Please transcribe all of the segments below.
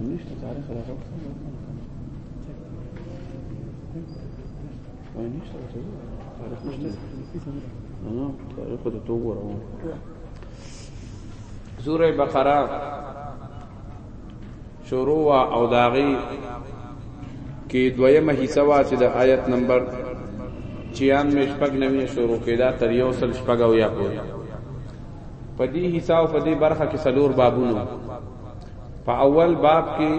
نشته تاریخ دا غوښتل نه کنه وای نشته ته تاریخ نشته نه تاریخ ته تو ورو سوره بقره شروع او داغي کې دویمه حصہ وا چې د آیت نمبر 96 شپږ نوې شروع کېدا تر یو سل شپږ او یا پورې پدې حصہ او پدې برخه کې سلور بابونو په اول باب کې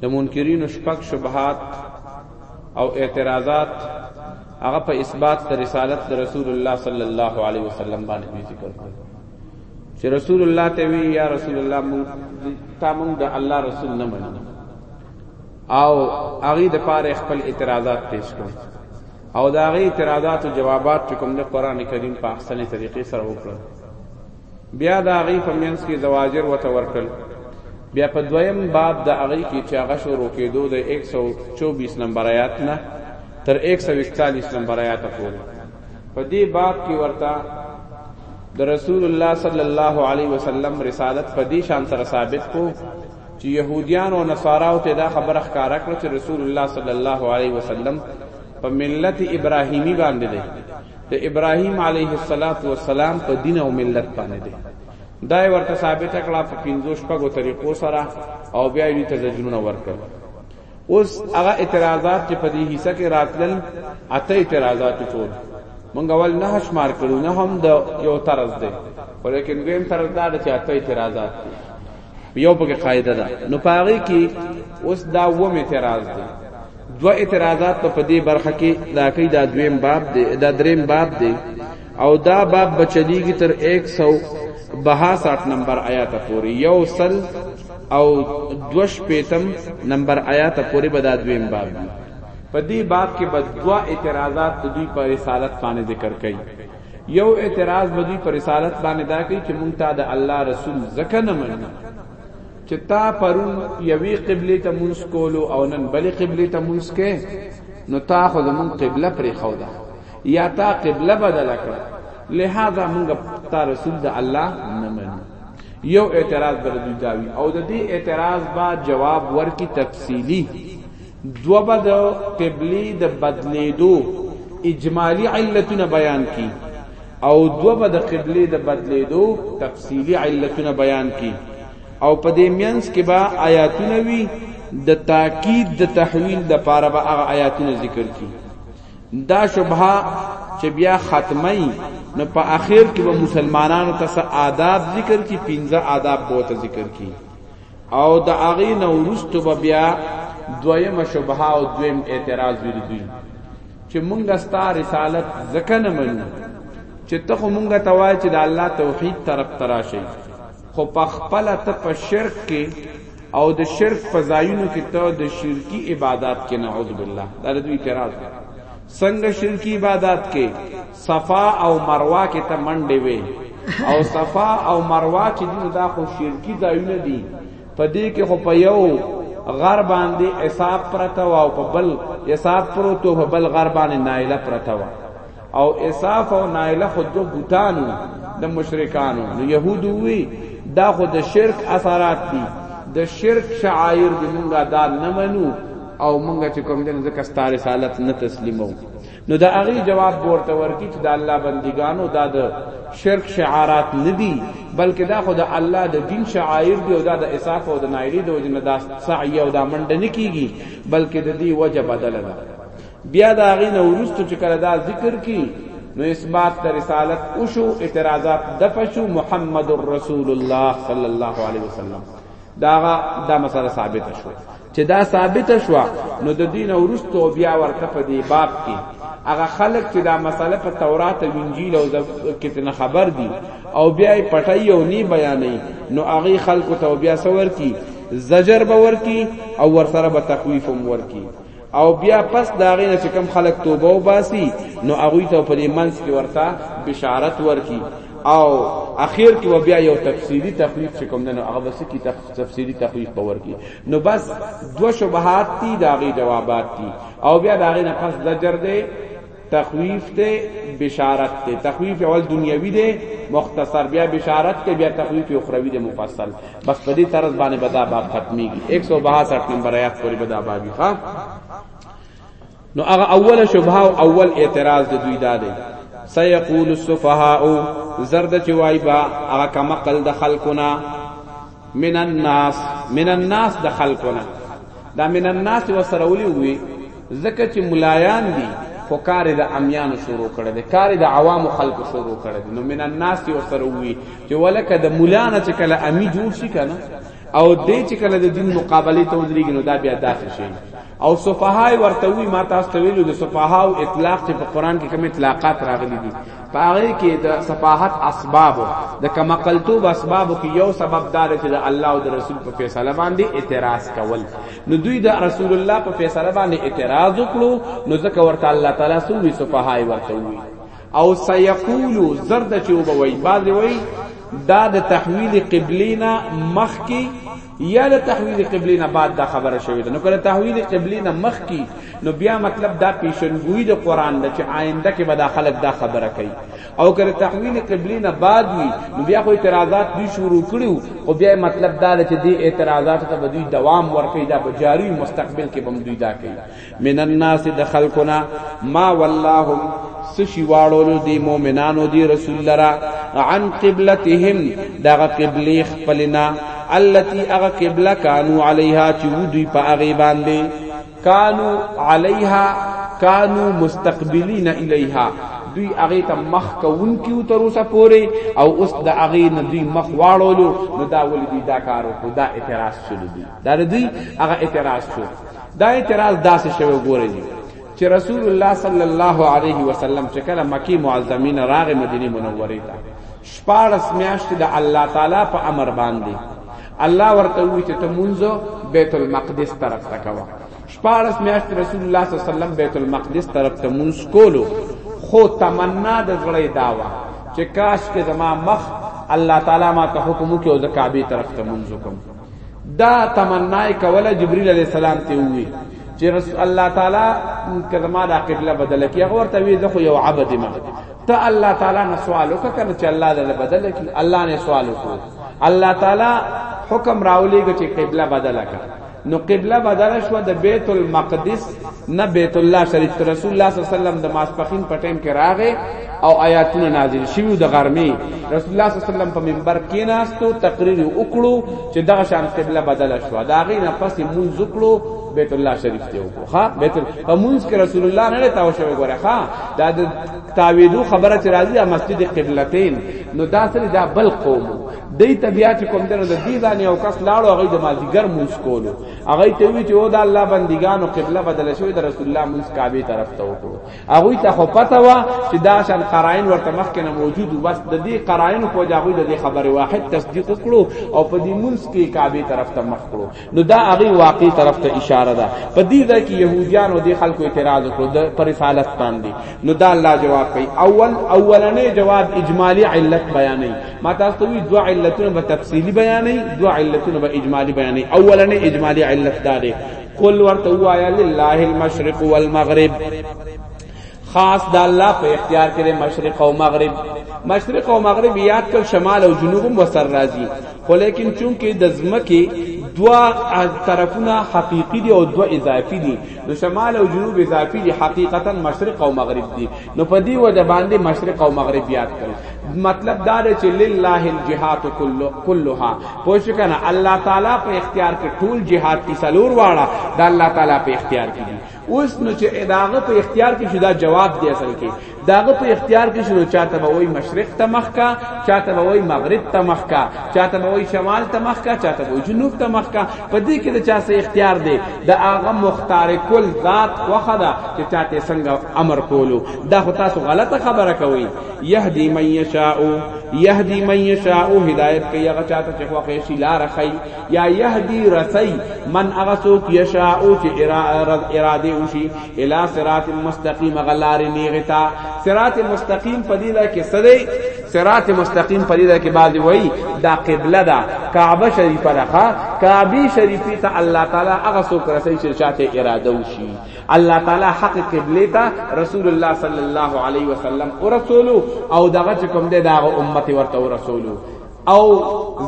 د منکرینو شپږ شبهات او اعتراضات هغه په اثبات د رسالت د رسول الله صلی الله علیه وسلم باندې ذکر کړ چې رسول الله ته وی یا رسول الله مون تا مون د الله رسول نه منو او هغه د پاره خپل اعتراضات پیش کړ او دا غي اعتراضات او جوابات چې کوم د قران کریم په احسن طریقې سره وکړل بیا د هغې په منځ کې زواجر وته ورکړل بیا په دویم باب د هغې کې چې هغه شروع کېدو د 124 نمبر آیات نه تر 141 نمبر آیات پورې په دې باب کې ورته د رسول الله صلی الله علیه وسلم رسالت په دې شان سره ثابت کو چې يهوديان او نصارا او ته دا خبره ښکارا کړ چې رسول الله صلی الله علیه وسلم په ملت ابراهیمی باندې دی د ابراهیم علیه السلام په دین او ملت باندې دی دا ورته ثابت کړه په پنځو شپږو طریقو سره او بیا یې ته زجرونه ورکړ اوس هغه اعتراضات چې په دې حصہ کې راتلل اته اعتراضات ټول مونږ اول نه شمار کړو نه هم د یو طرز دی ولیکن دویم طرز دا چې اته اعتراضات دي یو پکې قاعده ده نو پاره کې اوس دا و می اعتراض دی دو اعتراضات په دې برخه کې دا کې دا دویم باب دی دا دریم باب دی او دا باب بچلیږي تر 162 نمبر آیات پورې یو سل او دوش پیتم نمبر آیات پورې به دا دویم باب دی په دې باب کې بد دوا اعتراضات دوی پر رسالت باندې ذکر کړي یو اعتراض به دوی پر رسالت باندې دا کوي چې مونږ ته د الله رسول ځکه نه مني چې تا پرون یوې قبله ته مونږ کولو او نن بلې قبله ته مونږ کې نو تا خو زمونږ قبله پرې خو ده یا تا قبله بدل کړ لہذا مونږ تا رسول د الله نه منو یو اعتراض بر دوی داوی او د دې اعتراض با جواب ورکی تفصیلی دو به د قبلی د بدلیدو اجمالی علتونه بیان کی او دو به د قبلی د بدلیدو تفصیلی علتونه بیان کی او په دې مینس کې با آیاتونه وی د تاکید د تحویل د پاره به هغه آیاتونه ذکر کی دا شبهه چې بیا ختمي نو په اخر کې به مسلمانانو ته آداب ذکر کی 15 آداب بہت ذکر کی او د هغه نه ورستو به بیا دویمه شبهه او دویم اعتراض ویل دوی چې مونږه ستا رسالت زکه نه منو چې ته خو مونږه توای چې د الله توحید طرف تراشي خو په خپل ته په شرک کې او د شرک په ځایونو کې ته د شرکی عبادت کې نعوذ بالله دا د دوی اعتراض څنګه شرکی عبادت کې صفا او مروه کې ته منډې وې او صفا او مروه چې دي دا خو شرکی ځایونه دي په دې کې خو په یو غر باندې حساب پرته وا او په بل حساب پروتو په بل غر باندې نایله پرته وا او اساف او نایله خو دو بوتانو د مشرکانو نو يهودو وی دا خو د شرک اثرات دي د شرک شعائر دي مونږه دا نه منو او مونږه چې کوم دین زکه ستاره رسالت نه تسلیمو نو د هغې جواب به ورته ورکړي چې د الله بندګانو دا د شرک شعارات نه دي بلکې دا خو د الله د دین شعایر دي او دا د اساف او د نایلی د وجه نه دا سعی او دا منډه نه کیږي بلکې د دې وجه بدله ده بیا د هغې نه وروسته چې کله دا ذکر کی نو اثبات د رسالت اوشو اعتراضات دفشو محمد رسول الله صلی الله علیه وسلم داغه دا مسله ثابت شو چې دا ثابت شوه نو د دین ورستو بیا ورته په دی باب کې هغه خلک چې دا مسله په تورات او انجیل او کې نه خبر دي او بیا یې پټي او نی بیانې نو هغه خلکو ته بیا سور کی زجر به ور کی او ور سره به تخویف هم ور کی او بیا پس دا غي نه کم خلک توبه و باسي نو هغه ته په دې منځ کې ورته بشارت ور کی او اخر کې بیا یو تفصیلی تخویف چې کوم نه هغه بس کی تفصیلی تخویف باور کی نو بس دو شبهات تی داغی جوابات تی او بیا داغی نه پس زجر دی تخویف ته بشارت ته تخویف اول دنیوی دی مختصر بیا بشارت ته بیا تخویف اخروی دی مفصل بس په دې طرز باندې بدا باب ختميږي 162 نمبر آیات پورې بدا بابي ښا نو هغه اوله شبهه او اول اعتراض د دوی دا دی سيقول السفهاء زرد چوای با هغه کما قل د خلقنا من الناس من الناس د خلقنا دا من الناس وسرولي وي زکه چې ملایان دي خو کار د امیانو شروع کړي دي کار د عوامو خلکو شروع کړي دي نو من الناس وسروي چې ولکه د مولانه چې کله امی جوړ شي کنه او دې چې کله د دین مقابله ته ودرېږي نو دا بیا داسې شي او صفهای ورته وی ما تاسو ته ویلو د صفها او اطلاق چې په قران کې کوم اطلاقات راغلي دي پاره کې د صفاحت اسباب د کمقلتوب اسباب کې یو سبب دار چې د الله او د رسول په فیصله باندې اعتراض کول نو دوی د رسول الله په فیصله باندې اعتراض وکړو نو ځکه ورته الله تعالی سوې صفهای ورته وی او سيقولو زرد چې وبوي بعض وي دا د تحویل قبلینا مخکی یا د تحویل قبلینا بعد دا خبره شوې ده نو کله تحویل قبلینا مخکی نو بیا مطلب دا پیشنګوی د قران د چې آینده کې به دا خلک دا خبره کوي او کله تحویل قبلینا بعد وی نو بیا خو اعتراضات دی شروع کړیو او بیا مطلب دا چې دی اعتراضات ته دوی دوام ورکړي دا به جاری مستقبل کې بم دوی دا کوي من الناس د خلقنا ما ولاهم سشی واړولو دی مؤمنانو دی رسول لرا عن قبلتهم دغه قبلی خپلنا التي اغه قبله کانو علیها چې ودی په اغه باندې کانو علیها کانو مستقبلین الیها دوی هغه ته مخ کوون کیو تر اوسه پوري او اوس د هغه نه دوی مخ واړولو نو دا ولې دا کارو دا اعتراض شول دوی دا دوی هغه اعتراض شول دا اعتراض داسې شوی ګورې دي چې رسول الله صلی الله علیه وسلم چې کله مکی معظمین راغ مدینه منوره ته شپارس میاشت د الله تعالی په امر باندې الله ورته وی چې ته مونږه بیت المقدس طرف ته کوا شپارس میاشت رسول الله صلی الله علیه وسلم بیت المقدس طرف ته مونږ کولو خو تمنا د زړه داوا چې کاش کې زما مخ الله تعالی ما ته حکم وکړي او د کعبه طرف ته مونږ کوم دا تمنا کوله جبريل عليه السلام ته وی چې رسول الله تعالی کلمه دا قبله بدل کی هغه ورته وی زه خو یو عبد ما ته الله تعالی نه سوال وکړ چې الله دې بدل کی الله نه سوال وکړ الله تعالی حکم راولېږي چې قبله بدل کړه نو قبله بدل شو د بیت المقدس نه بیت الله شریف رسول الله صلی الله علیه وسلم د ماسپخین په ټیم کې راغې او آیاتونه نازل شوی د غرمې رسول الله صلی الله علیه وسلم په منبر کې ناستو تقریر وکړو چې دغه شان قبله بدله شو دا غي نه پس مونږ وکړو بیت الله شریف ته وکړو ها بیت په مونږ کې رسول الله نه تاو شوی ګوره ها دا د تعویذو خبره چې راځي مسجد قبلتین نو دا سره دا بل قوم دی طبیعت کوم درنه د دې باندې او کس لاړو هغه د مازیګر مونږ کولو هغه ته وی چې او دا الله بندګانو قبله بدله شوی د رسول الله مونږ کعبه طرف ته وکړو هغه ته خو پته وا چې دا شان قرائن ورته مخکې نه موجود و بس د دې قرائن په وجه هغه د دې خبره واحد تصدیق کړو او په دې منځ کې کعبه طرف ته مخ کړو نو دا هغه واقعي طرف ته اشاره ده په دې ځای کې يهوديان او دې خلکو اعتراض وکړو د پر رسالت باندې نو دا الله جواب کوي اول اولنې جواب اجمالی علت بیانې ما تاسو وی دوا علتونه په تفصیلی بیانې دوا علتونه په اجمالی بیانې اولنې اجمالی علت دا ده قل ورته وایا لله المشرق والمغرب خاص د الله په اختیار کې مشرق او مغرب مشرق او مغرب یاد کړ شمال او جنوب هم وسر راځي خو لیکن چونکه د زمکه دوا طرفونه حقيقي دي او دوا اضافي دي نو شمال او جنوب اضافي دي حقیقتا مشرق او مغرب دي نو په دی وجه باندې مشرق او مغرب یاد کړ مطلب دا دی چې لله الجهات كله كلها پوه شو کنه الله تعالی په اختیار کې ټول جهاد کی سلور واړه دا الله تعالی په اختیار کې دي اوس نو چې اداغه په اختیار کې شو دا جواب دی اصل کې داغه په اختیار کې شنو چاته به وای مشرق ته مخ کا چاته به وای مغرب ته مخ کا چاته به وای شمال ته مخ کا چاته به جنوب ته مخ کا په دې کې د چا سه اختیار دی د هغه مختار کل ذات خوخه ده چې چاته څنګه امر کولو دا خو تاسو غلطه خبره کوي يهدي من يشاء يهدي من يشاء هدايت کوي هغه چاته چې خوخه شي لار خي یا يهدي رسي من هغه څوک يشاء چې اراده وشي الى صراط مستقيم غلار نیغتا صراط مستقيم پدیدا کې سده صراط مستقیم په دې کې بعضی وایي دا قبله ده کعبه شریفه ده کعبه شریفه ته الله تعالی هغه څوک رسي چې چاته اراده وشي الله تعالی حق قبله ته رسول الله صلی الله علیه وسلم او رسول او دغه کوم ده دغه امت ورته رسول او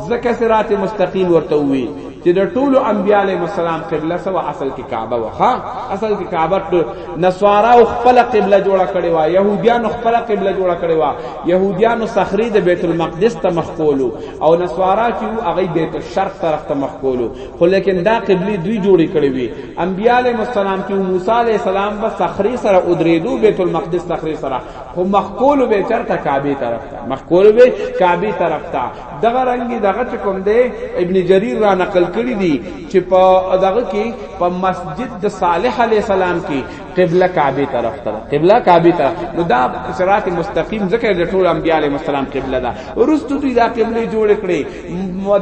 زکه صراط مستقیم ورته وی چې د ټولو انبیاء علیهم السلام قبله سو اصل کې کعبه وخا اصل کې کعبه ته نصارا او خپل قبله جوړه کړي وا يهوديان خپل قبله جوړه کړي وا يهوديان صخري د بیت المقدس ته مخکولو او نصارا چې هغه بیت الشرق طرف ته مخکولو خو لیکن دا قبله دوی جوړې کړي وي انبیاء علیهم السلام چې موسی علیه السلام په صخري سره ودریدو بیت المقدس صخري سره خو مخکولو به چرته کعبه طرف ته مخکولو به کعبه طرف ته دغه رنګي دغه چې کوم دی ابن جرير را نقل کړی دی چې په دغه کې په مسجد د صالح عليه السلام کې قبله کعبه طرف ته قبله کعبه ته نو دا صراط مستقیم ذکر د ټول انبیاء علیهم السلام قبله ده ورستو دوی دا قبله جوړ کړي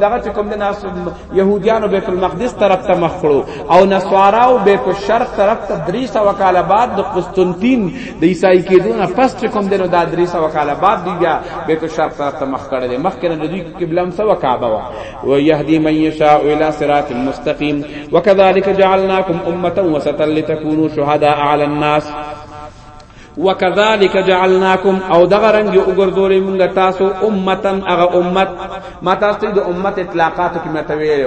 دغه چې کوم دی ناس يهوديانو بیت المقدس طرف ته مخ کړو او نصارا او بیت الشرق طرف ته 300 وکاله بعد د قسطنطین د عیسائی کېدو نه پس چې کوم دینو دا درې سوه کاله بعد دوی بیا بیت الشرق طرف ته مخ کړی دی مخکې نه د دوی قبله هم سوه کعبه وه ویهدي من یشاء الی صراط مستقیم وکذلک جعلناکم امه وسطا لتکونوا شهداء علی الناس وکذالک جعلناکم او دغه رنگ وګرځولې موږ تاسو امتن هغه امت ما تاسو د امت اطلاقات کې متویل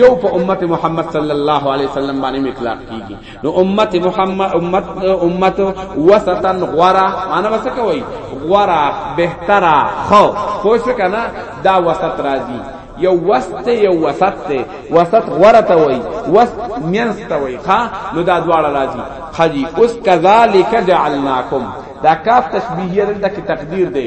یو په امت محمد صلی الله علیه وسلم باندې اطلاق کیږي نو امت محمد امت امت وسطن غورا معنا وسه کوي غورا بهترا خو پوه شو کنه دا وسط راځي یو وسط یو وسط ته وسط غورا ته وای وسط مینس ته وای ها نو دا دواړه راځي خجی اوس کذالک جعلناکم دا کاف تشبیهیه دلته کې تقدیر دی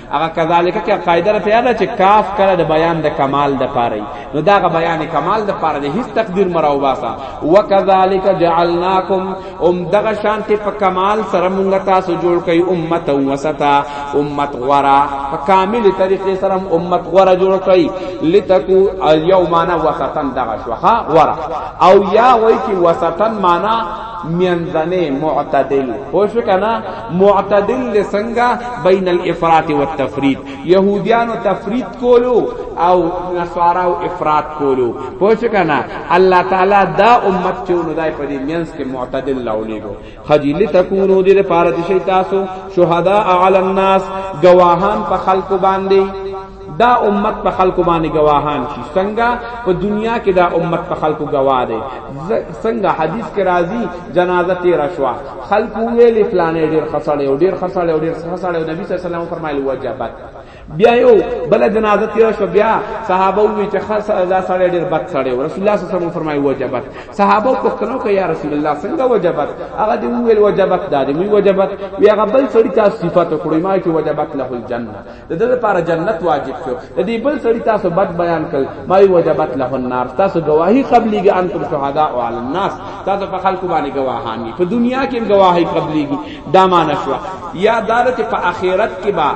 هغه کذالک کې قاعده راته یاد چې کاف کړه د بیان د کمال د پاره نو دا غ بیان کمال د پاره د هیڅ تقدیر مراو باسا وکذالک جعلناکم ام دغه شان ته په کمال سره مونږ تاسو جوړ کړي امت وسطا امت غورا په کامل طریقې سره امت غورا جوړ کړي لتکو یومانا وسطا دغه شوخه غورا او یا وای کی وسطا معنا میانځنه معتدل پوه شو کنه معتدل دې څنګه بین الافراط والتفرید يهوديانو تفرید کولو او نصاراو افراط کولو پوښ کنا الله تعالی دا امت چې نو دای په دې مینس کې معتدل لاولېګو خجل تکونو دې لپاره چې تاسو شهدا علی الناس گواهان په خلق باندې دا امت په خلکو باندې گواهان شي څنګه په دنیا کې دا امت په خلکو گواه دی څنګه حدیث کې راځي جنازه تیر شوا خلکو ویلې فلانه ډیر خسړې او ډیر خسړې او ډیر خسړې نبی صلی الله علیه وسلم فرمایلی وجبت بیا یو بل جنازه تیر شو بیا صحابه وی چې خاص دا سړی ډیر بد سړی و رسول الله صلی الله علیه وسلم فرمایي وجبت صحابه پوښتنه کوي یا رسول الله څنګه وجبت هغه دی ویل وجبت دا دی وی وجبت وی هغه بل سړی تاسو صفات کړو ما چې وجبت له الجنه د دې لپاره جنت واجب شو د دې بل سړی تاسو بد بیان کړ ما وی وجبت له النار تاسو گواہی قبليږي انتم شهدا او علی الناس تاسو په خلکو باندې گواهان دي په دنیا کې گواہی قبليږي دا معنی شو یا دارت په اخرت کې با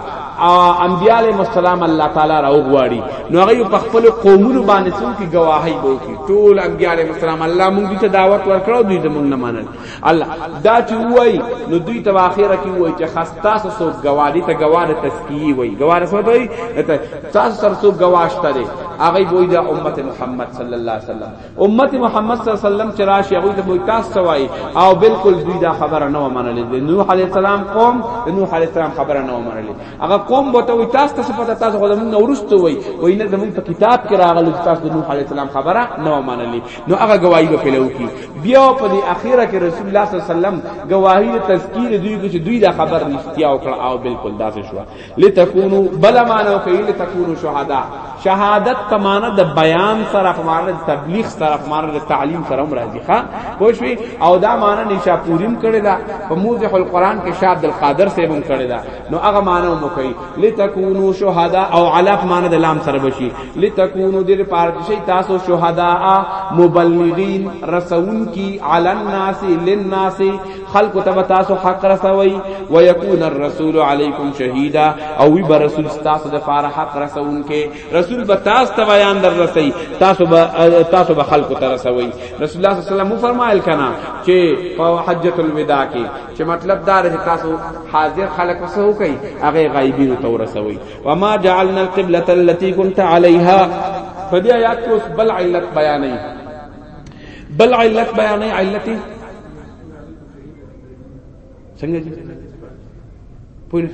انبیاء علیهم السلام الله تعالی راو غواړي نو هغه په خپل قومونو باندې څوک گواہی وکړي ټول انبیاء علیهم السلام الله مونږ ته دعوت ورکړو دوی زمونږ نه منل الله دا چې وای نو دوی ته اخره کې وای چې خاصه سو گواډی ته گواډه تسکیه وای گواډه سو دوی ته تاسو سره سو گواښته دي هغه وای دا امت محمد صلی الله علیه وسلم امت محمد صلی الله علیه وسلم چې راشي هغه ته وای تاسو وای او بالکل دوی دا خبره نه منلې نوح علیه السلام قوم نوح علیه السلام خبره نه منلې هغه قوم به ته وای تاسو ته پته تاسو غوډه نو ورستو وای وای نه زمون په کتاب کې راغلی تاسو نوح علیه السلام خبره نه منلې نو هغه گواہی به پلو کی بیا په دې اخیره کې رسول الله صلی الله علیه وسلم گواہی د تذکیر دوی کې چې دوی دا خبر رښتیا وکړه او بالکل داسې شو لتكونوا بل معنا کوي لتكونوا شهدا شهادت په معنا د بیان سره په معنا د تبلیغ سره په معنا د تعلیم سره هم راځي ښا پوښوي او دا معنا نشاپوریم کړي دا په موضح القرآن کې شاه عبد القادر سیبم کړي دا نو هغه معنی مو کوي لتكونوا شهداء او علاف معنی د لام سره بشي لتكونوا دیر پارشي تاسو شهداء مبلغین رسون کی علی الناس للناس خلق تب تاسو حق رسوي ويكون الرسول عليكم شهيدا او وی برسول تاسو د فار حق رسون کې رسول به تاسو ته بیان در رسي تاسو به تاسو به خلق ته رسوي رسول الله صلی الله علیه وسلم فرمایل کنا چې په حجۃ الوداع کې چې مطلب دا دی تاسو حاضر خلک وسو کوي هغه غایبی نو تور سوي وما جعلنا القبلة التي كنت عليها فدي آیات کو بل علت بیانې بل علت بیانې علت څنګه دي پولیس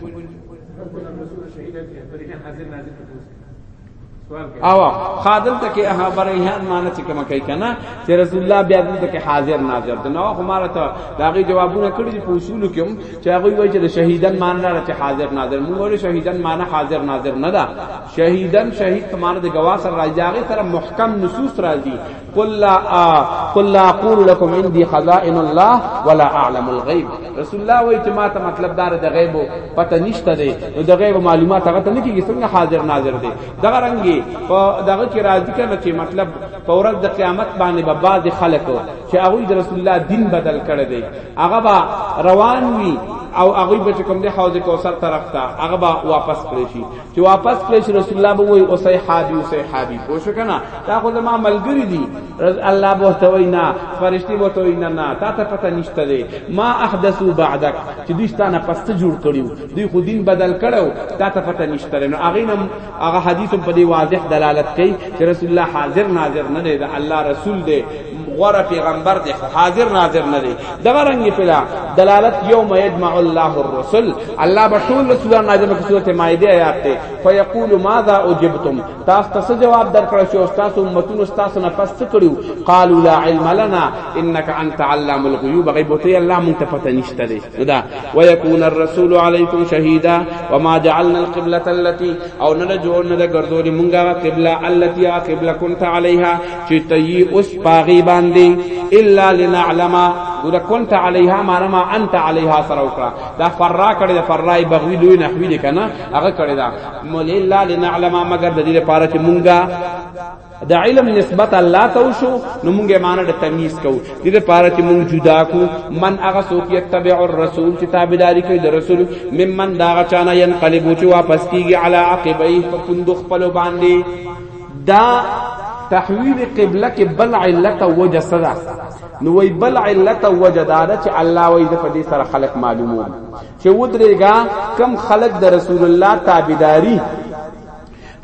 او خادم ته کې ها بریان معنی چې کوم کوي کنه چې رسول الله بیا دې کې حاضر ناظر ته نو خماره ته داغي جوابونه کړی په اصول کې هم چې هغه وایي چې شهیدن معنی نه چې حاضر ناظر موږ وایو شهیدن معنی حاضر ناظر نه ده شهیدن شهید معنی د گواه سره راځي هغه سره محکم نصوص راځي قل لا قل لا اقول لكم عندي خزائن الله ولا اعلم الغيب رسول الله وای چې ما ته مطلب دار د غیب پته نشته دی نو د غیب معلومات هغه ته نه کیږي څنګه حاضر ناظر دی دغه رنګي په دغه کې راځي کنه چې مطلب په ورځ د قیامت باندې به بعض خلک چې هغه د رسول الله دین بدل کړي دی هغه با روان وي او هغه به کوم د حوض کوثر طرف ته هغه به واپس کړی شي چې واپس کړی چې رسول الله به وای او صحابي او صحابي پوه شو کنه دا خو زما ملګری دي الله به ته وای نه فرشتي به ته وای نه نه تا ته پته نشته دی ما احدثو بعدک چې دوی ستانه پسته جوړ کړیو دوی خو دین بدل کړو تا ته پته نشته نو هغه نم هغه حدیث په دې واضح دلالت کوي چې رسول الله حاضر ناظر نه دی دا الله رسول دی غوره پیغمبر دی خو حاضر ناظر نه دی دغه رنګ پلا دلالت یوم یجمع الله الرسل الله بشول رسول الله نازل په سورته مائده آیات ته فیقول ماذا اجبتم تاسو ته جواب درکړ شو تاسو امتون تاسو نه پس کړو قالوا لا علم لنا انك انت علام الغیوب غیب ته الله مونږ ته پته نشته دی دا ويكون الرسول عليكم شهيدا وما جعلنا القبلة التي او نه جوړ نه ګرځولې مونږه قبله التي قبله كنت عليها چې ته یې اوس پاغي باندې الا لنعلم ګور كنت عليها ما رما انت عليها سره وکړه دا فرا کړي دا فرای بغوی لوی نحوی دي کنه هغه کړي دا مول الا لنعلم مگر د دې لپاره چې مونږه د علم نسبت الله ته وشو نو مونږه معنی د تمیز کو د دې پاره چې مونږ جدا کو من هغه څوک یتبع الرسول چې تابعداري کوي د رسول ممن دا غچانا ينقلب چې واپس کیږي علی عقبیه په پوند خپل باندې دا تحویل قبله کې بل علت او وجه صدا نو وی بل علت او وجه دا ده چې الله وی د پدې سره خلق معلومون چې ودرېګا کم خلق د رسول الله تابعداري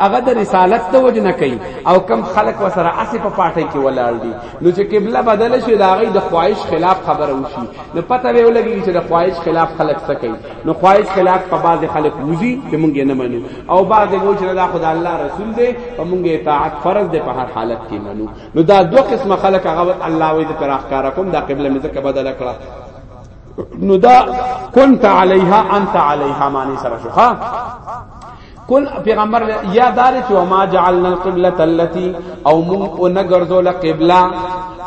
هغه د رسالت د وجه نه کوي او کم خلق وسره اسې په پاټه کې ولاړ دي نو چې قبله بدل شي دا غي د خواهش خلاف خبره وشي نو پته به ولګي چې د خواهش خلاف خلق څه کوي نو خواهش خلاف په بعض خلک وزي چې مونږ نه منو او بعض وو چې دا خدای الله رسول دی په مونږ اطاعت فرض دی په هر حالت کې منو نو دا دوه قسمه خلک هغه الله وې د پراخکار کوم دا قبله مې ځکه بدل کړه نو دا كنت عليها انت عليها معنی سره شو ها کل پیغمبر یا دار چې وما جعلنا القبلة التي او مون او نګرځول قبلة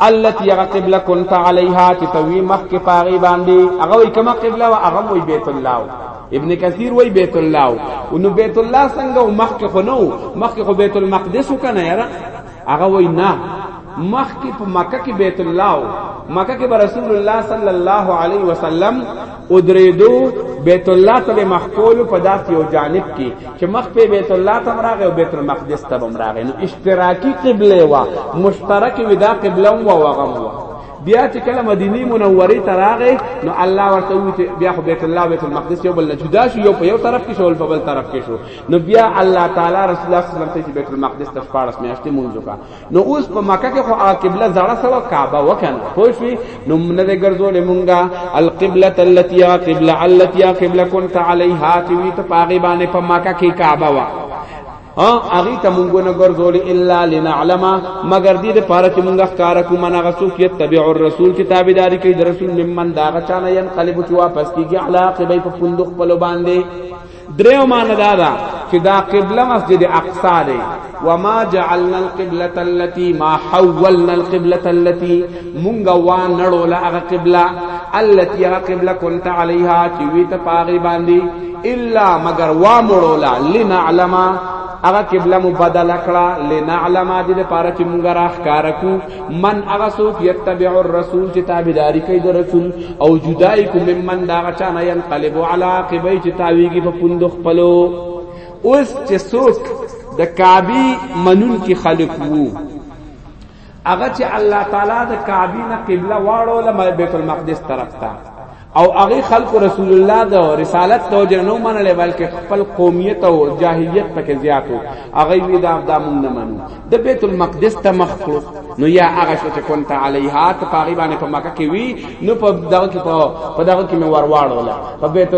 التي هغه قبلة كنت عليها چې توی مخ کې پاغي باندې هغه وی کما قبلة او هغه وی بیت الله ابن کثیر وی بیت الله او نو بیت الله څنګه مخ کې خو نو مخ کې خو بیت المقدس کنه یاره هغه وای نه مخ کې په مکه کې بیت الله او مکه کې به رسول الله صلی الله علیه وسلم او درېدو بیت الله ته مخکول په داس یو جانب کې چې مخ په بیت الله ته راغی او بیت المقدس ته هم راغی نو اشتراکی قبله وا مشترک ودا قبله وا وغم وا بیا چې کله مدینه منوره ته راغی نو الله ورته وی بیا خو بیت الله بیت المقدس یو بل جدا شو یو په یو طرف کې شو بل طرف کې شو نو بیا الله تعالی رسول الله صلی الله علیه وسلم ته بیت المقدس ته شپارس میاشتې مونږ وکړه نو اوس په مکه کې خو قبله زړه سوا کعبه وکنه خو شوي نو نه دې ګرځول مونږه القبلة التي قبلة التي قبلة كنت عليها چې وی ته پاغي باندې په مکه کې کعبه وا ها اغي ته مونږ نه ګرځول الا لنعلم مگر دې د پاره چې مونږه کار کوم نه غسوک یتبع الرسول چې تابعداري کوي د رسول ممن داغه چانه ينقلب چې واپس کیږي علاقه به په فندق په باندې دریو معنی دا ده چې دا قبله مسجد اقصا دی وما جعلنا القبلة التي ما حولنا القبلة التي مونږ وا نړو لا هغه قبله التي هغه قبله كنت عليها چې وی ته پاغي باندې الا مگر وا مړو لا لنعلم هغه قبله مو بدل کړه لنعلم دې لپاره چې مونږ راخ کارکو من هغه څوک یتبع الرسول چې تابعداري کوي د رسول او جدای کوم من دا غچا نه ينقلب علی عقبی چې تاویږي په پوند خپلو اوس چې څوک د کعبه منون کې خلق وو هغه چې الله تعالی د کعبه نه قبله واړو لمه بیت المقدس طرف ته او هغه خلق رسول الله د رسالت د وجه نه منل بلکې خپل قومیت او جاهلیت پکې زیاتو هغه وی دا د مونږ نه منو د بیت المقدس ته مخ کړو نو یا هغه شو چې كنت علیها ته پاغي باندې په مکه کې وی نو په دغه کې په دغه کې مې ورواړو لا په بیت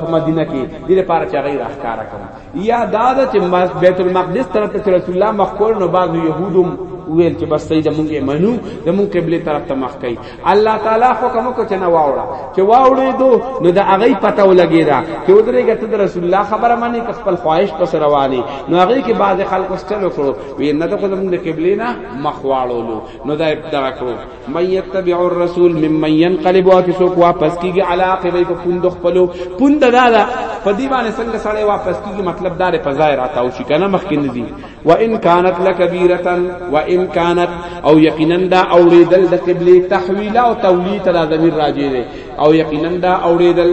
په مدینه کې د لپاره چې غیر احکارا کوم یا دا د چې بیت المقدس طرف ته رسول الله مخ کول نو بعض يهودم ویل چې بس سید مونږه منو د مونږ قبله طرف ته مخ کوي الله تعالی حکم کو چنه واوړه چې واوړې دو نو د هغه پته ولګی دا چې ودرېګه ته رسول الله خبره مانی ک خپل خواهش پس رواني نو هغه کې بعض خلک استل کړو وی نه ته کوم د قبلې نه مخواړولو نو دا ابتدا کړو مې يتبع الرسول ممن ينقلب او څوک واپس کیږي علاقه وي په پوند خپلو پوند دا دا په دی باندې څنګه سړی واپس کیږي مطلب دا په ظاهر راته او شي کنه مخکې نه دي وان كانت لكبيره وان كانت او یقینا دا اوریدل د قبله تحویل او تولی تر ضمیر راجی دی او یقینا دا اوریدل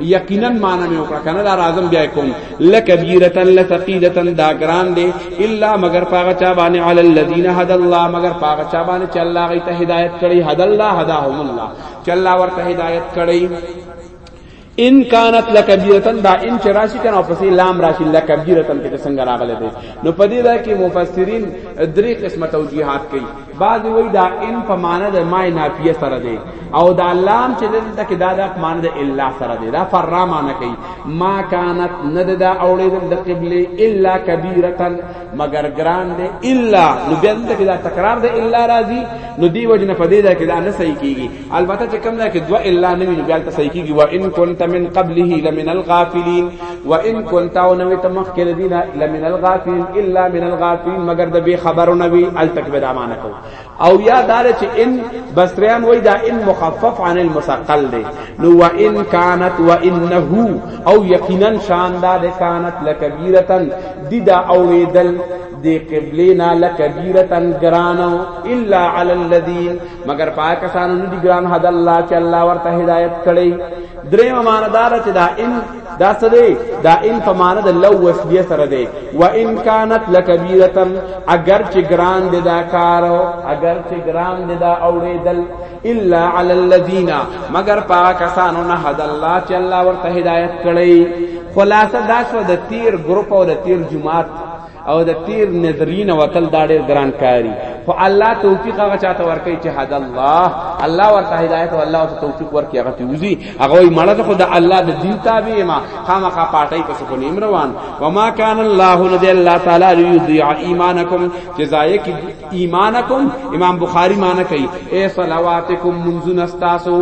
یقینا معنا مې وکړه کنه دا راځم بیا کوم لکبیره لثقیله دا ګران دی الا مگر پاغه چا باندې علی الذین هدى الله مگر پاغه چا باندې چې الله غي ته هدایت کړي هدى الله هداهم الله چې الله ورته هدایت کړي ان كانت لكبيره دا ان چې راشي کنه پسې لام راشي لکبیره کې څنګه راغله دي نو په دې دا کې مفسرین درې قسمه توجیهات کوي بعض وی دا ان په معنا د ما نافیه سره دی او دا لام چې دلته کې دا د معنا د الا سره دی دا فرا معنا کوي ما كانت ند دا اولې د قبله الا کبیره مگر ګران دی الا نو بیا دلته کې دا تکرار د الا راځي نو دی وجنه په دې دا کې دا نه صحیح کیږي البته چې کوم ځای کې دوا الا نه وي بیا ته صحیح کیږي وا ان كنت من قبله لمن الغافلين وان كنت او نو ته مخ کې دینه لمن الغافلين الا من الغافلين مگر د به خبرو نه وي ال تک به امانه کو او یا دار چې ان بصریان وای دا ان مخفف عن المثقل دی نو وا ان كانت وانه او یقینا شان دا کانت لکبیرتن ددا اوریدل دی قبلینا لکبیرتا گرانو الا علی الذین مگر پاکستان دی گران حد الله چې الله ورته هدایت کړی دریم ماندار چې دا ان دا سره دا ان په معنا د لو وسبیه سره دی و ان کانت لکبیرتا اگر چې ګران دی دا کار اگر چې ګران دی دا اوریدل الا علی الذین مگر پاکستان نه حد الله چې الله ورته هدایت کړی خلاصه دا شو د تیر ګروپ او د تیر جماعت او د تیر نظرین وتل دا ډیر ګران کاری خو الله توفیق هغه چاته ورکړي چې حد الله الله ورته هدایت او الله ورته توفیق ورکړي هغه ته وزي هغه یې مړه خو د الله د دین تابع ما خامخا پاټي پس کو نیم روان و ما کان الله ندی الله تعالی یضيع ایمانکم جزاء کی ایمانکم امام بخاری معنی کوي اے صلواتکم منزن استاسو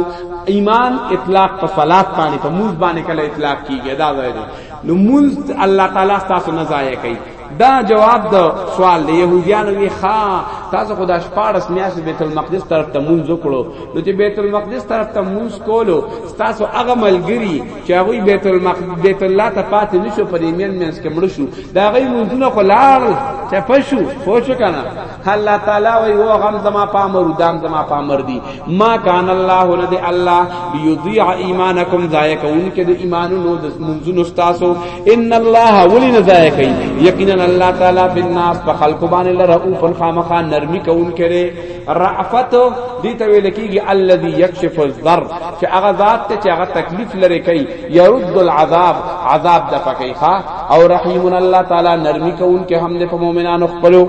ایمان اطلاق په صلات باندې په موز باندې کله اطلاق کیږي دا ځای دی نو مونږ الله تعالی تاسو نه ضایع کوي دا جواب د سوال دی يهوديان وی ها تاسو خدا شپارس میاش بیت المقدس طرف ته مونږ وکړو نو چې بیت المقدس طرف ته مونږ کولو تاسو هغه ملګری چې هغه بیت المقدس بیت الله ته پاتې نشو پرې مین مینس کې مړ شو دا غي مونږ نه خلار چپشو پوښ کنه الله تعالی وی هو غم زما پامر دام زما پامر دی ما کان الله ند الله ليضيع ایمانکم ضایع کون کې د ایمانونو د منزون استاسو ان الله ولین ضایع کوي یقینا الله تعالی بالناس په خلق باندې لرؤف الخامخا نرمی کون کړي رعفت دي ته ویل کیږي الذي يكشف الضر چې هغه ذات ته چې هغه تکلیف لري کوي يرد العذاب عذاب د پکېخه او رحیم الله تعالی نرمي کوون کې هم د مؤمنانو خپلو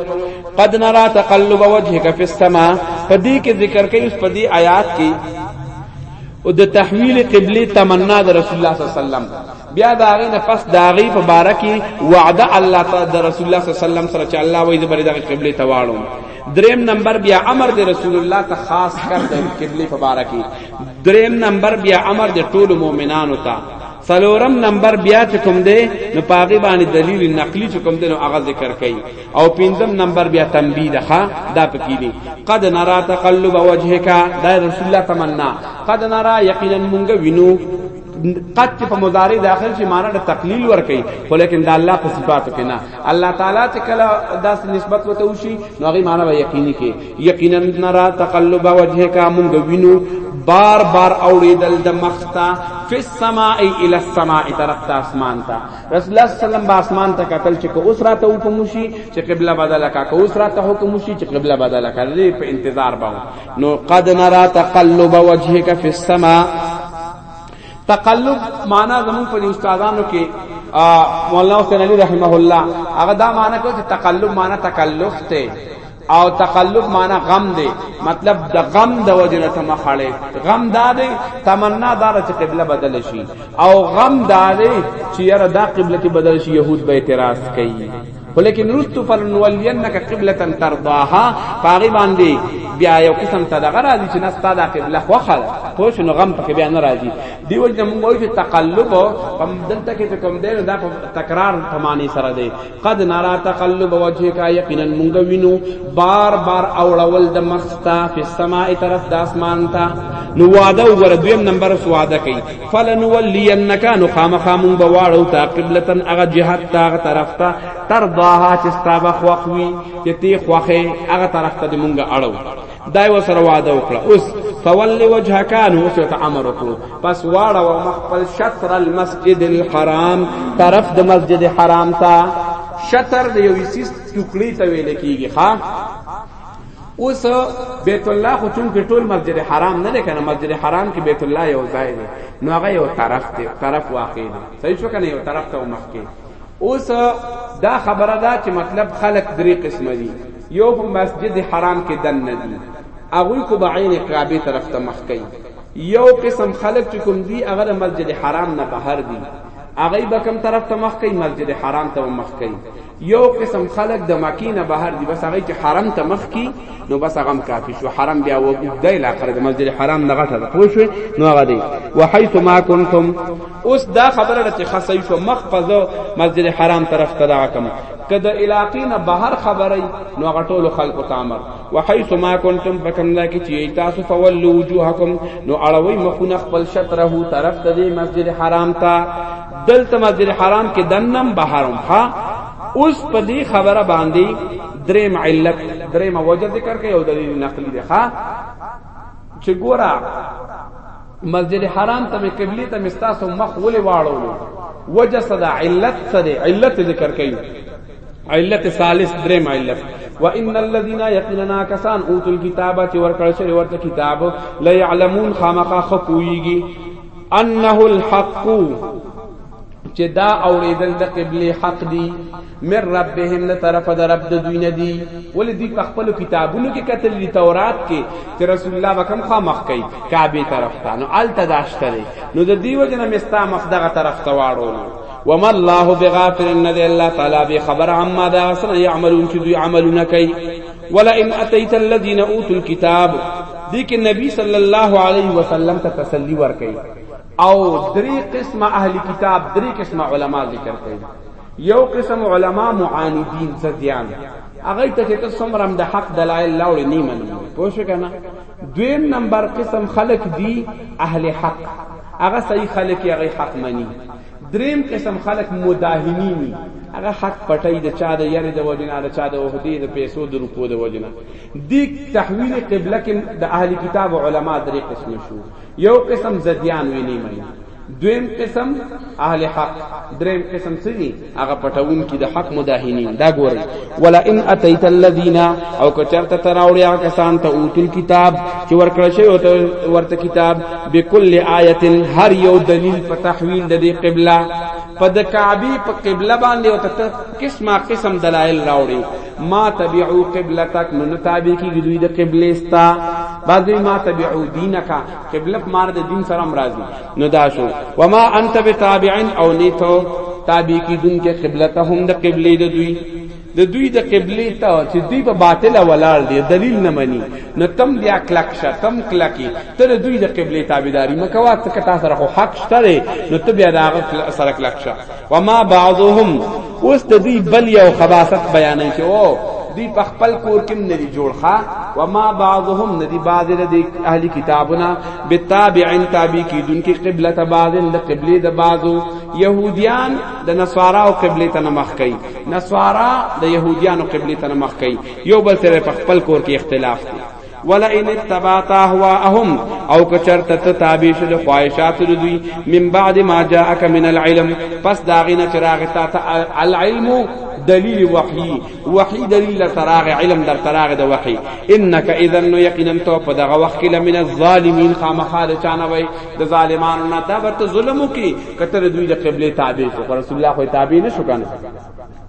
قد نرا تقلب وجهك في السماء پدې کې ذکر کوي اوس پدې آیات کې او د تحویل قبله تمنا د رسول الله صلی الله علیه وسلم بیا دا غي نه پس دا غي په باره کې وعده الله تعالی د رسول الله صلی الله علیه وسلم سره چې الله وایي د بری دغه قبله تواړو دریم نمبر بیا امر د رسول الله ته خاص کر د قبله په باره کې دریم نمبر بیا امر د ټولو مؤمنانو ته سلورم نمبر بیا چې کوم دی نو پاغي باندې دلیل نقلی چې کوم دی نو هغه ذکر کړي او پنځم نمبر بیا تنبیه ده دا پکې دی قد نرا تقلب وجهک دا رسول الله تمنا قد نرا یقینا مونږ وینو قد چې په مضارع داخل شي معنی د تقلیل ور کوي خو لیکن د الله په صفاتو کې نه الله تعالی چې کله داس نسبت وته وشي نو هغه معنی به یقیني کې یقینا نرا تقلب وجهک مونږ وینو بار بار اوریدل د مختا فی السماء الی السماء طرف ته اسمان ته رسول الله صلی الله علیه وسلم با اسمان ته قتل چې کو اوس راته حکم شي چې قبله بدل کا کو اوس راته حکم شي چې قبله بدل کا دې په انتظار باو نو قد نرا تقلب وجهک فی السماء تقلب معنا زمون په استادانو کې مولانا حسین علی رحمه الله هغه دا معنا کوي چې تقلب معنا تکلف ته او تقلب معنی غم دی مطلب د غم د وجنه ته مخاله غم دا دی تمنا دار چې قبله بدل شي او غم دا دی چې یاره دا قبله ته بدل شي يهود به اعتراض کوي ولیکن رستو فلنولینک قبلة ترضاها پاغي باندې بیا یو قسم ته دغه راځي چې نه ستاده قبله خوخه خو شنو غم پکې بیا نه راځي دی وجه موږ وایو چې تقلب په دلته کې کوم دی دا تکرار په معنی سره دی قد نرا تقلب وجهك یقینا مونږ وینو بار بار اوړول د مخستا په سما طرف د اسمان ته نو وعده وګور دویم نمبر سو وعده کوي فلن ولینک نو خامخا مونږ بواړو تا قبلتن هغه جهت تا هغه طرف ته ترضاها چې ستابه خوخوي چې تی خوخه هغه طرف ته مونږ اړو دای وسره وعده وکړه اوس فول وجهک انه اوس ته امر وکړو پس واړه او مخفل شطر المسجد الحرام طرف د مسجد حرام تا شطر د یو سیس ټوکړی ته ویل کیږي ها اوس بیت الله خو چون کې ټول مسجد حرام نه ده کنه مسجد حرام کې بیت الله یو ځای دی نو هغه یو طرف دی طرف واقع دی صحیح شو کنه یو طرف ته مخ کې اوس دا خبره ده چې مطلب خلق درې قسم دي یو په مسجد حرام کې دن نه دي هغه کو به عین کعبه طرف ته مخ کوي یو قسم خلق چې کوم دی هغه مسجد حرام نه بهر دي هغه به کوم طرف ته مخ کوي مسجد حرام ته مخ کوي یو قسم خلق د مکی نه بهر دي بس هغه چې حرم ته مخ کی نو بس هغه کافی شو حرم بیا و د علاقه د مسجد حرام نه غټه پوه شو نو هغه دی وحيث ما کنتم اوس دا خبره چې خاصه شو مخ په مسجد حرام طرف ته دا کوم که د علاقې نه بهر خبري نو هغه ټولو خلکو ته امر وحيث ما كنتم فكم لا کیچی تاسو فولوا وجوهکم نو اړوي مخونه خپل شطره طرف ته دی مسجد حرام ته دلته مسجد حرام کې دنم بهرم ها اوس په دې خبره باندې دریم علت دریم وجه ذکر کوي او دلیل نقلی دی ها چې ګورا مسجد حرام ته می قبلی ته مستاسو مخ ولې واړولو وجه صدا علت صدا علت ذکر کړي علت ثالث دریم علت وان الذين يقيننا كسان اوتل کتابه چې ورکړ شوی ورته کتاب لا يعلمون خامخا خپويږي انه الحق چې دا اوریدل د قبله حق دی من ربهم له طرف د رب د دوی نه دی ولې دی په خپل کتابونو کې کتل دی تورات کې چې رسول الله وکم خو مخ کوي کعبه طرف ته نو ال تداشتره نو د دی وجنه مستا مخ دغه طرف ته واړو وما الله بغافل ان الله تعالی به خبر عما دا سن يعملون چې دوی عملونه کوي ولا ان اتيت الذين اوتوا الكتاب دي کې نبی صلی الله علیه وسلم ته تسلی ورکړي او درې قسمه اهل کتاب درې قسمه علما ذکر کوي یو قسم علما معاندین زدیان هغه ته چې تاسو مرام د حق دلایل لاوړي نه مني پوه شو کنه دویم نمبر قسم خلق دی اهل حق هغه صحیح خلق هغه حق مني دریم قسم خلق مداهنینی هغه حق پټی د چا د یری د وجنه د چا د وحدی د پیسو د روپو د وجنه د تحویل قبله کې د اهلی کتاب علما درې قسم شو یو قسم زدیان ویني مې دویم قسم اهل حق دریم قسم سدي هغه پټون کې د حق مداهنین دا ګوري ولا ان اتیت الذین او کچرت تراوړیا کسان ته اوتل کتاب چې ورکړ شوی او ورته کتاب بكل آیه هر یو دلیل په تحویل د دې قبله په د کعبه په قبله باندې او ته قسمه قسم دلایل راوړي ما تبعو قبلتک نو تابع کیږي دوی د قبله ستا بعضی ما تبعو دینک قبله مار د دین سره مرادي نو دا شو وما انت بتابعن او نیتو تابع کیدون کې قبلتهم د قبله د دوی د دوی د قبله ته چې دوی په باطل ولاړ دي دلیل نه مني نو تم بیا کلک شه تم کلکی تر دوی د قبله تابعداري مکوا ته کتا سره خو حق شته نو ته بیا دا سره کلک شه وما بعضهم اوس د دوی بل یو خباست بیانې چې او دوی په خپل کور کې نه دی جوړ ښا وما بعضهم ندی بعض د اهلی کتابونه بتابعن تابع کیدونکو قبله بعضن د قبله د بعضو يهوديان د نصارا او قبله ته مخ کوي نصارا د يهوديان او قبله ته مخ کوي یو بل سره په خپل کور کې اختلاف دي ولئن اتبعت اهواهم او کچرت تتابع شل خواہشات دوی من بعد ما جاءك من العلم پس داغینا چراغ تا العلم دلیل وحی وحی دلیل تراغ علم در تراغ د وحی انک اذا نو یقینا تو په دغه وخت کې لمن الظالمین خامخاله چانه وای د ظالمانو نه دا ورته ظلم کی کتر دوی د قبله تابع شو رسول الله خو تابع نشو کنه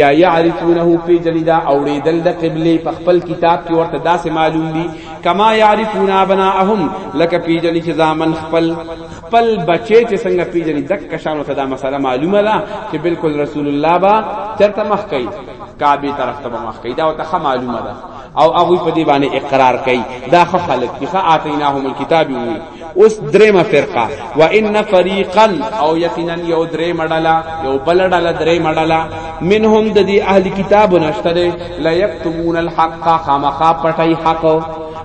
یا یعرفونه پی جلیدا اوریدل د قبله په خپل کتاب کې ورته داسې معلوم دي کما یعرفون ابناهم لک پی جلی چې زامن خپل خپل بچی چې څنګه پی جلی دک کشان ته دا مسله معلومه ده چې بالکل رسول الله با چرته مخ کوي کعبه طرف ته مخ کوي دا ته معلومه ده او هغه په دې باندې اقرار کوي دا خلک چې آتیناهم الكتاب اوس دریمه فرقه و ان فریقا او یقینا یو درې مړلا یو بل ډلا درې مړلا منهم د دې اهل کتاب نشتره لا یکتمون الحق خامخا پټای حق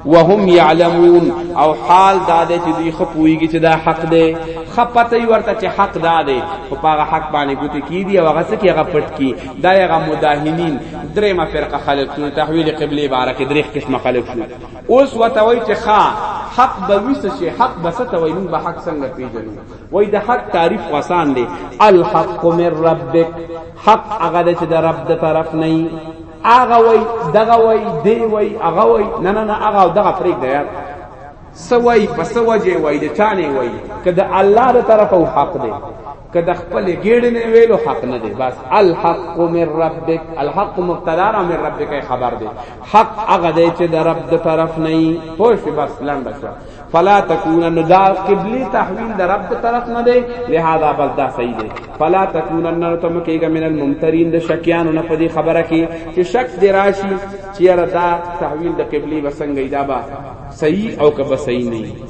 وهم يعلمون او حال دا دې چې دوی خپويږي چې دا حق دی خپته یې ورته چې حق دا دی خو هغه حق باندې ګوتې کی دی او هغه څه کې هغه پټ کی دا هغه مداهنین درېمه فرقه خلق شو تحویل قبله بارکه درې قسمه خلق شو اوس وته وای چې ښا حق به وس شي حق به ست وای موږ به حق څنګه پیژنو وای د حق تعریف وسان دی الحق من ربک حق هغه چې د رب د طرف نه هغه وای دغه وای دی وای هغه وای نه نه نه هغه دغه فریق دی یار سوای پس وجه وای د چانه وای کده الله د طرف او حق دی که د خپل ګیړې نه ویلو حق نه دی بس الحق من ربک الحق مبتدا را من ربک خبر دی حق هغه دی چې د رب د طرف نه ای پوه شو بس لنډه شو فلا تکون ندا قبلی تحویل د رب د طرف نه دی لہذا بس دا صحیح دی فلا تکون نن ته مکیګه من الممترین د شکیانو نه پدی خبره کی چې شک دی راشي چې را دا تحویل د قبلی وسنګ ایدا با صحیح او که به صحیح نه